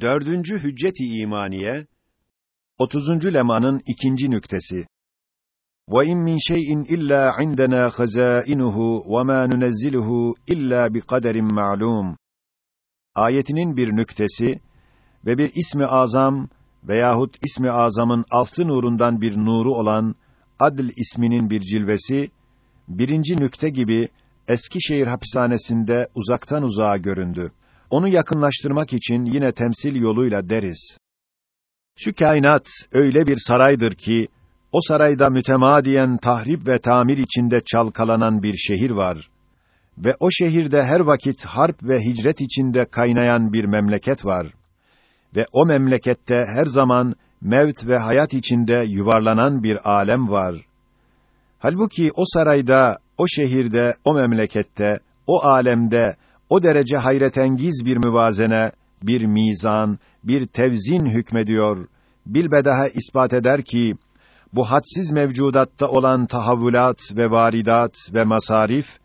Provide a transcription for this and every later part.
Dördüncü hücceti imaniye 30. lemanın ikinci nüktesi. Ve in min şey'in illa indena hazainuhu ve ma nunezziluhu illa bi kaderin ma'lum. Ayetinin bir nüktesi ve bir ismi azam veyahut ismi azamın altı nurundan bir nuru olan Adl isminin bir cilvesi birinci nükte gibi Eskişehir hapishanesinde uzaktan uzağa göründü. Onu yakınlaştırmak için yine temsil yoluyla deriz. Şu kainat öyle bir saraydır ki o sarayda mütemadiyen tahrip ve tamir içinde çalkalanan bir şehir var ve o şehirde her vakit harp ve hicret içinde kaynayan bir memleket var ve o memlekette her zaman mevt ve hayat içinde yuvarlanan bir alem var. Halbuki o sarayda, o şehirde, o memlekette, o alemde o derece hayretengiz bir müvazene, bir mizan, bir tevzin hükmediyor. Bilbedaha ispat eder ki bu hadsiz mevcudatta olan tahavvülat ve varidat ve masarif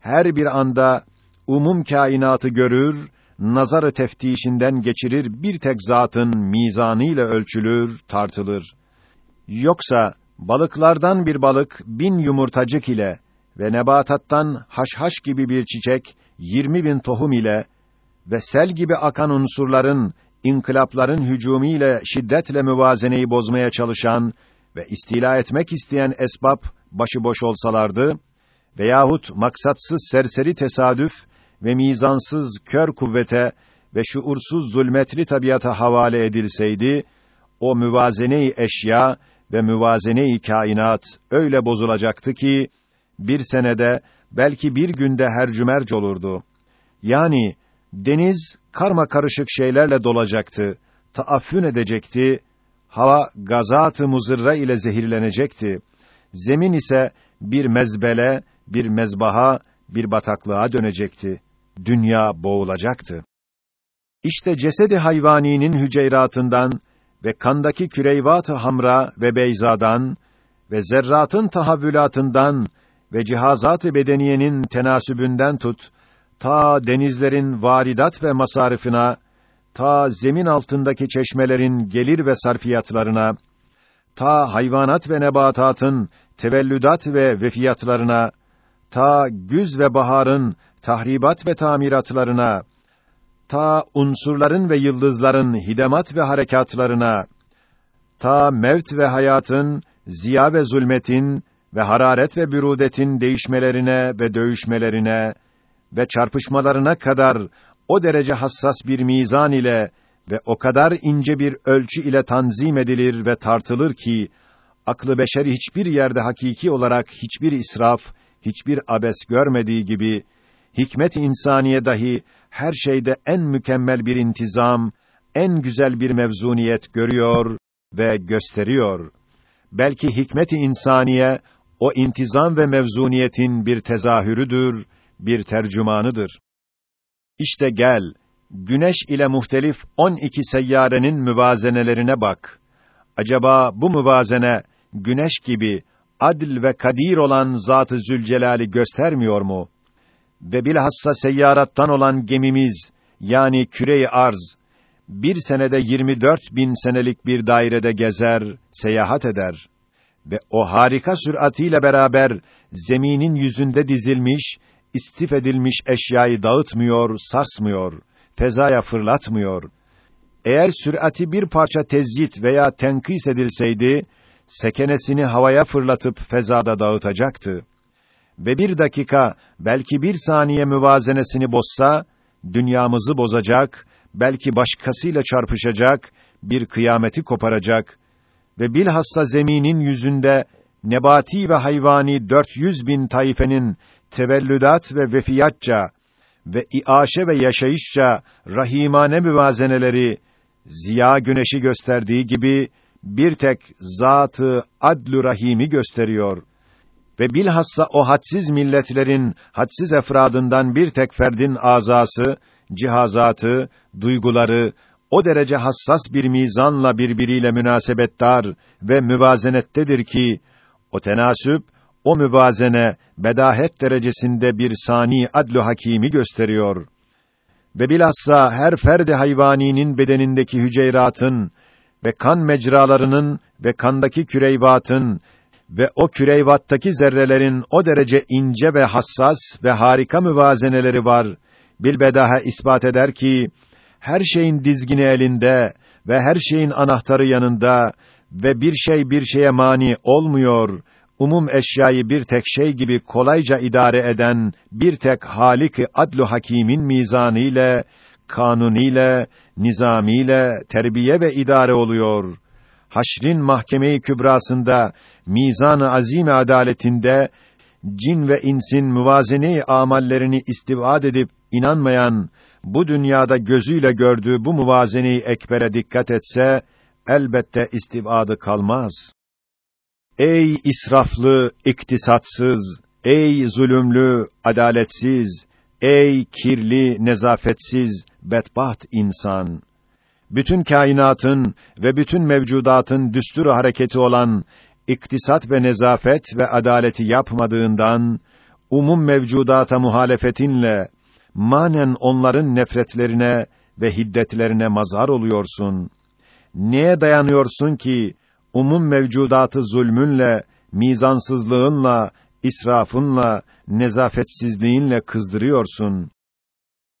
her bir anda umum kainatı görür, nazarı teftişinden geçirir bir tek zatın mizanıyla ölçülür, tartılır. Yoksa balıklardan bir balık bin yumurtacık ile ve nebatattan haşhaş gibi bir çiçek yirmi bin tohum ile ve sel gibi akan unsurların, inkılapların hücumu ile şiddetle müvazeneyi bozmaya çalışan ve istila etmek isteyen esbab başıboş olsalardı veyahut maksatsız serseri tesadüf ve mizansız kör kuvvete ve şuursuz zulmetli tabiata havale edilseydi o müvazene-i eşya ve müvazene-i kainat öyle bozulacaktı ki bir senede belki bir günde hercümerc olurdu. Yani deniz karma karışık şeylerle dolacaktı, taaffün edecekti, hava gazat-ı muzırra ile zehirlenecekti. Zemin ise bir mezbele, bir mezbaha, bir bataklığa dönecekti. Dünya boğulacaktı. İşte cesedi hayvaninin hüceyratından ve kandaki küreyvat-ı hamra ve beyzadan ve zerratın tahavvülatından ve cihazat-ı bedeniyenin tenasübünden tut, ta denizlerin varidat ve masarifına, ta zemin altındaki çeşmelerin gelir ve sarfiyatlarına, ta hayvanat ve nebatatın tevellüdat ve vefiyatlarına, ta güz ve baharın tahribat ve tamiratlarına, ta unsurların ve yıldızların hidemat ve harekatlarına, ta mevt ve hayatın, ziya ve zulmetin ve hararet ve bürudetin değişmelerine ve dövüşmelerine ve çarpışmalarına kadar o derece hassas bir mizan ile ve o kadar ince bir ölçü ile tanzim edilir ve tartılır ki aklı beşeri hiçbir yerde hakiki olarak hiçbir israf, hiçbir abes görmediği gibi hikmet insaniye dahi her şeyde en mükemmel bir intizam, en güzel bir mevzuniyet görüyor ve gösteriyor. Belki hikmet-i insaniye o intizam ve mevzuniyetin bir tezahürüdür, bir tercümanıdır. İşte gel, güneş ile muhtelif 12 seyyarenin müvazenelerine bak. Acaba bu müvazene güneş gibi adil ve kadir olan Zat-ı Zülcelal'i göstermiyor mu? Ve bilhassa seyyarattan olan gemimiz, yani küre-i arz, bir senede 24 bin senelik bir dairede gezer, seyahat eder ve o harika süratiyle beraber zeminin yüzünde dizilmiş, istif edilmiş eşyayı dağıtmıyor, sarsmıyor, fezaya fırlatmıyor. Eğer sürati bir parça tezyit veya tenkis edilseydi, sekenesini havaya fırlatıp fezada dağıtacaktı. Ve bir dakika, belki bir saniye müvazenesini bozsa, dünyamızı bozacak, belki başkasıyla çarpışacak, bir kıyameti koparacak ve bilhassa zeminin yüzünde nebati ve hayvani 400 bin taifenin tevellüdat ve vefiyatça ve iaşe ve yaşayışça rahimane müvazeneleri ziya güneşi gösterdiği gibi bir tek zatı adlu rahimi gösteriyor ve bilhassa o hadsiz milletlerin hadsiz efradından bir tek ferdin azası, cihazatı, duyguları o derece hassas bir mizanla birbiriyle münasebettar ve müvazenettedir ki o tenasüp o müvazene bedahet derecesinde bir sani adlu hakimi gösteriyor. ve bilhassa her ferdi hayvaninin bedenindeki hüceyratın ve kan mecralarının ve kandaki küreyvatın ve o küreyvattaki zerrelerin o derece ince ve hassas ve harika müvazeneleri var. Bilbedaha ispat eder ki her şeyin dizgini elinde ve her şeyin anahtarı yanında ve bir şey bir şeye mani olmuyor. Umum eşyayı bir tek şey gibi kolayca idare eden bir tek Halik-i Adlu Hakîm'in mizanı ile, kanunu ile, nizamiyle terbiye ve idare oluyor. Haşrin mahkeme-i kübrasında mizan-ı azim adaletinde cin ve insin müvazene-i amallerini istivad edip inanmayan bu dünyada gözüyle gördüğü bu muvazene-i ekbere dikkat etse elbette istivadı kalmaz. Ey israflı, iktisatsız, ey zulümlü, adaletsiz, ey kirli, nezafetsiz, bedbaht insan! Bütün kainatın ve bütün mevcudatın düsturu hareketi olan iktisat ve nezafet ve adaleti yapmadığından, umum mevcudata muhalefetinle, manen onların nefretlerine ve hiddetlerine mazhar oluyorsun. Neye dayanıyorsun ki, umum mevcudatı zulmünle, mizansızlığınla, israfınla, nezafetsizliğinle kızdırıyorsun.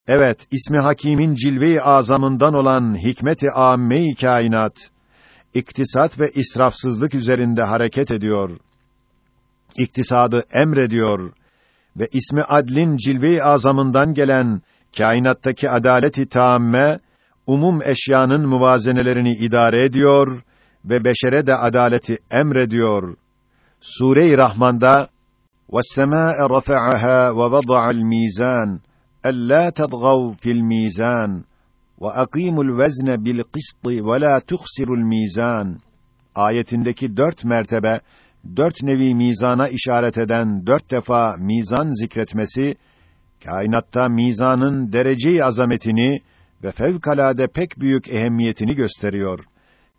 Evet, ismi Hakîm'in cilve-i azamından olan hikmet-i âmme-i kainat, iktisat ve israfsızlık üzerinde hareket ediyor. İktisadı emrediyor ve ismi adlin cilve-i azamından gelen kainattaki adalet-i tâmme, umum eşyanın muvazenelerini idare ediyor ve beşere de adaleti emrediyor. Sure-i Rahman'da وَالسَّمَاءَ رَفَعَهَا وَوَضَعَ الْمِيزَانَ أَلَّا تَطْغَوْا فِي الْمِيزَانِ وَأَقِيمُوا الْوَزْنَ بِالْقِسْطِ وَلَا تُخْسِرُوا الْمِيزَانَ ayetindeki dört mertebe, dört nevi mizana işaret eden dört defa mizan zikretmesi, kainatta mizanın dereceyi azametini ve fevkalade pek büyük ehemmiyetini gösteriyor.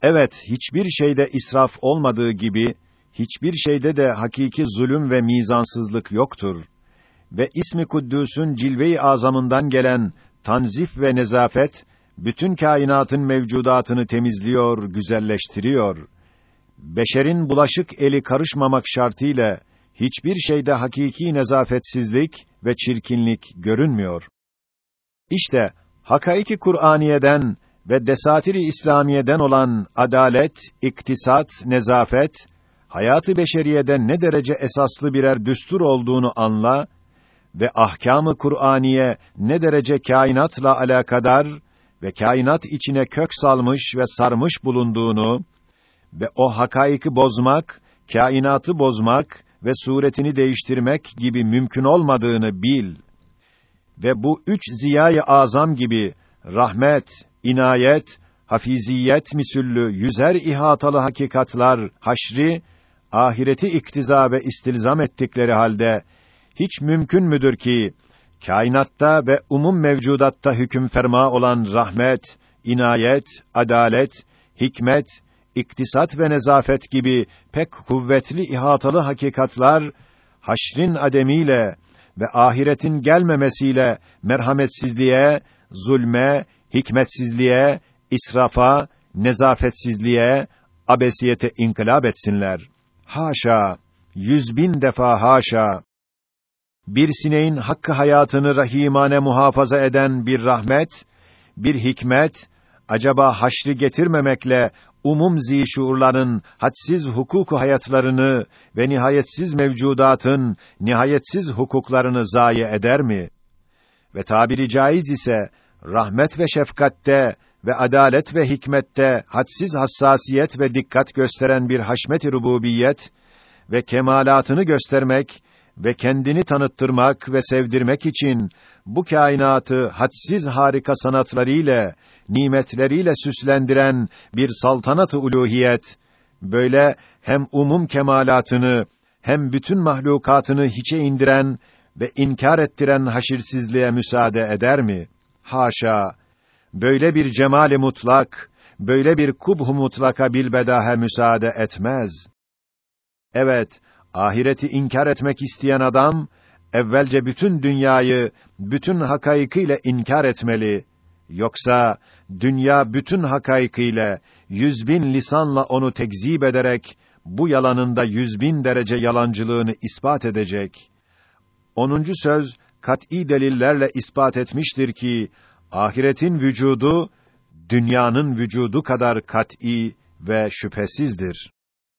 Evet, hiçbir şeyde israf olmadığı gibi, hiçbir şeyde de hakiki zulüm ve mizansızlık yoktur. Ve ismi Kuddüs'ün cilve-i azamından gelen tanzif ve nezafet, bütün kainatın mevcudatını temizliyor, güzelleştiriyor. Beşerin bulaşık eli karışmamak şartıyla, hiçbir şeyde hakiki nezafetsizlik ve çirkinlik görünmüyor. İşte, hakaiki Kur'aniye'den ve desatiri İslamiye'den olan adalet, iktisat, nezafet, hayatı beşeriyede ne derece esaslı birer düstur olduğunu anla ve ahkamı Kur'aniye ne derece kainatla alakadar ve kainat içine kök salmış ve sarmış bulunduğunu ve o hakaiki bozmak, kainatı bozmak ve suretini değiştirmek gibi mümkün olmadığını bil. Ve bu üç ziyayı azam gibi rahmet, inayet, hafiziyet misüllü yüzer ihatalı hakikatlar haşri ahireti iktiza ve istilzam ettikleri halde hiç mümkün müdür ki kainatta ve umum mevcudatta hüküm ferma olan rahmet, inayet, adalet, hikmet, iktisat ve nezafet gibi pek kuvvetli ihatalı hakikatlar haşrin ademiyle ve ahiretin gelmemesiyle merhametsizliğe, zulme, hikmetsizliğe, israfa, nezafetsizliğe, abesiyete inkılap etsinler. Haşa, yüz bin defa haşa. Bir sineğin hakkı hayatını rahimane muhafaza eden bir rahmet, bir hikmet, acaba haşri getirmemekle umum zişuurların hadsiz hukuku hayatlarını ve nihayetsiz mevcudatın nihayetsiz hukuklarını zayi eder mi? Ve tabiri caiz ise rahmet ve şefkatte ve adalet ve hikmette hadsiz hassasiyet ve dikkat gösteren bir haşmet-i rububiyet ve kemalatını göstermek ve kendini tanıttırmak ve sevdirmek için bu kainatı hadsiz harika sanatlarıyla, nimetleriyle süslendiren bir saltanat-ı uluhiyet böyle hem umum kemalatını hem bütün mahlukatını hiçe indiren ve inkar ettiren haşirsizliğe müsaade eder mi? Haşa! Böyle bir cemali mutlak, böyle bir kubh mutlaka bilbedahe müsaade etmez. Evet, ahireti inkar etmek isteyen adam, evvelce bütün dünyayı bütün hakaykıyla inkar etmeli, yoksa dünya bütün hakaykıyla yüz bin lisanla onu tekzip ederek bu yalanında yüz bin derece yalancılığını ispat edecek. Onuncu söz kat'î delillerle ispat etmiştir ki ahiretin vücudu dünyanın vücudu kadar kat'î ve şüphesizdir.